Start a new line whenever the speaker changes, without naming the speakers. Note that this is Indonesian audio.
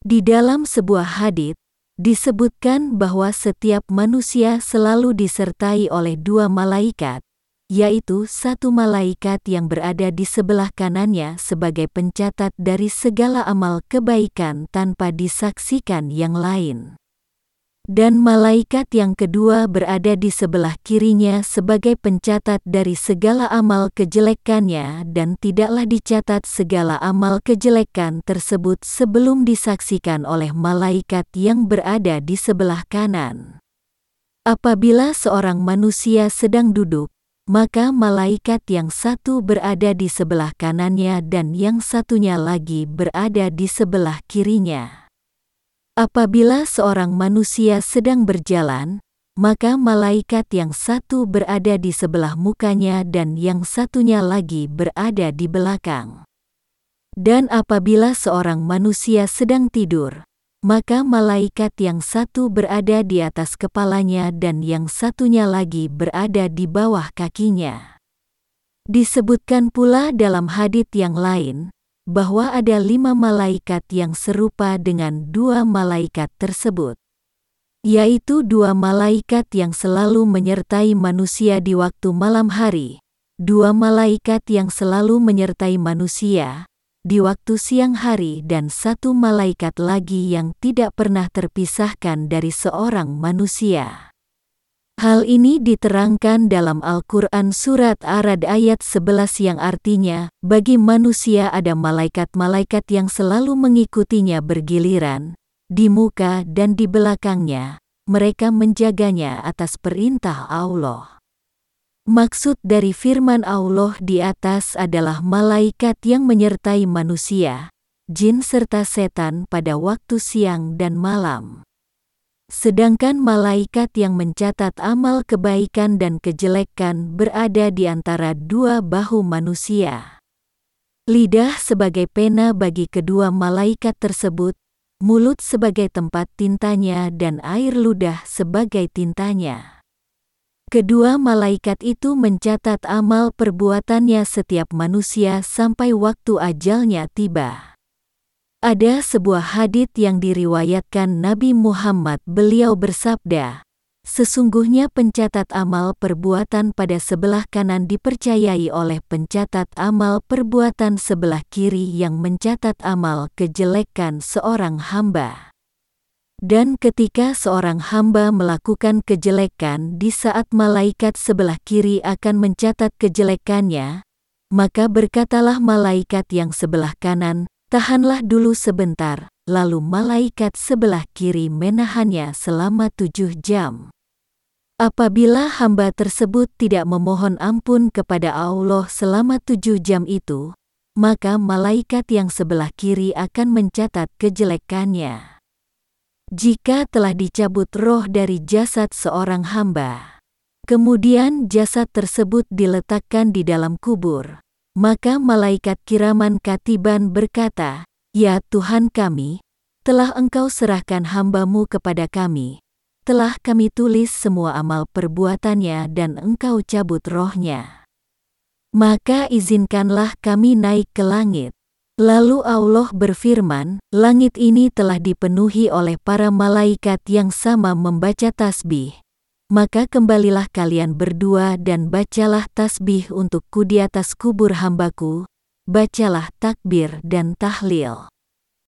Di dalam sebuah hadits disebutkan bahwa setiap manusia selalu disertai oleh dua malaikat, yaitu satu malaikat yang berada di sebelah kanannya sebagai pencatat dari segala amal kebaikan tanpa disaksikan yang lain. Dan malaikat yang kedua berada di sebelah kirinya sebagai pencatat dari segala amal kejelekannya dan tidaklah dicatat segala amal kejelekan tersebut sebelum disaksikan oleh malaikat yang berada di sebelah kanan. Apabila seorang manusia sedang duduk, maka malaikat yang satu berada di sebelah kanannya dan yang satunya lagi berada di sebelah kirinya. Apabila seorang manusia sedang berjalan, maka malaikat yang satu berada di sebelah mukanya dan yang satunya lagi berada di belakang. Dan apabila seorang manusia sedang tidur, maka malaikat yang satu berada di atas kepalanya dan yang satunya lagi berada di bawah kakinya. Disebutkan pula dalam hadit yang lain, bahwa ada lima malaikat yang serupa dengan dua malaikat tersebut, yaitu dua malaikat yang selalu menyertai manusia di waktu malam hari, dua malaikat yang selalu menyertai manusia di waktu siang hari, dan satu malaikat lagi yang tidak pernah terpisahkan dari seorang manusia. Hal ini diterangkan dalam Al-Quran Surat Arad ayat 11 yang artinya, bagi manusia ada malaikat-malaikat yang selalu mengikutinya bergiliran, di muka dan di belakangnya, mereka menjaganya atas perintah Allah. Maksud dari firman Allah di atas adalah malaikat yang menyertai manusia, jin serta setan pada waktu siang dan malam. Sedangkan malaikat yang mencatat amal kebaikan dan kejelekan berada di antara dua bahu manusia. Lidah sebagai pena bagi kedua malaikat tersebut, mulut sebagai tempat tintanya dan air ludah sebagai tintanya. Kedua malaikat itu mencatat amal perbuatannya setiap manusia sampai waktu ajalnya tiba. Ada sebuah hadits yang diriwayatkan Nabi Muhammad beliau bersabda, Sesungguhnya pencatat amal perbuatan pada sebelah kanan dipercayai oleh pencatat amal perbuatan sebelah kiri yang mencatat amal kejelekan seorang hamba. Dan ketika seorang hamba melakukan kejelekan di saat malaikat sebelah kiri akan mencatat kejelekannya, maka berkatalah malaikat yang sebelah kanan, Tahanlah dulu sebentar, lalu malaikat sebelah kiri menahannya selama tujuh jam. Apabila hamba tersebut tidak memohon ampun kepada Allah selama tujuh jam itu, maka malaikat yang sebelah kiri akan mencatat kejelekannya. Jika telah dicabut roh dari jasad seorang hamba, kemudian jasad tersebut diletakkan di dalam kubur, maka malaikat kiraman katiban berkata, Ya Tuhan kami, telah engkau serahkan hambamu kepada kami. Telah kami tulis semua amal perbuatannya dan engkau cabut rohnya. Maka izinkanlah kami naik ke langit. Lalu Allah berfirman, langit ini telah dipenuhi oleh para malaikat yang sama membaca tasbih maka kembalilah kalian berdua dan bacalah tasbih untukku di atas kubur hambaku, bacalah takbir dan tahlil.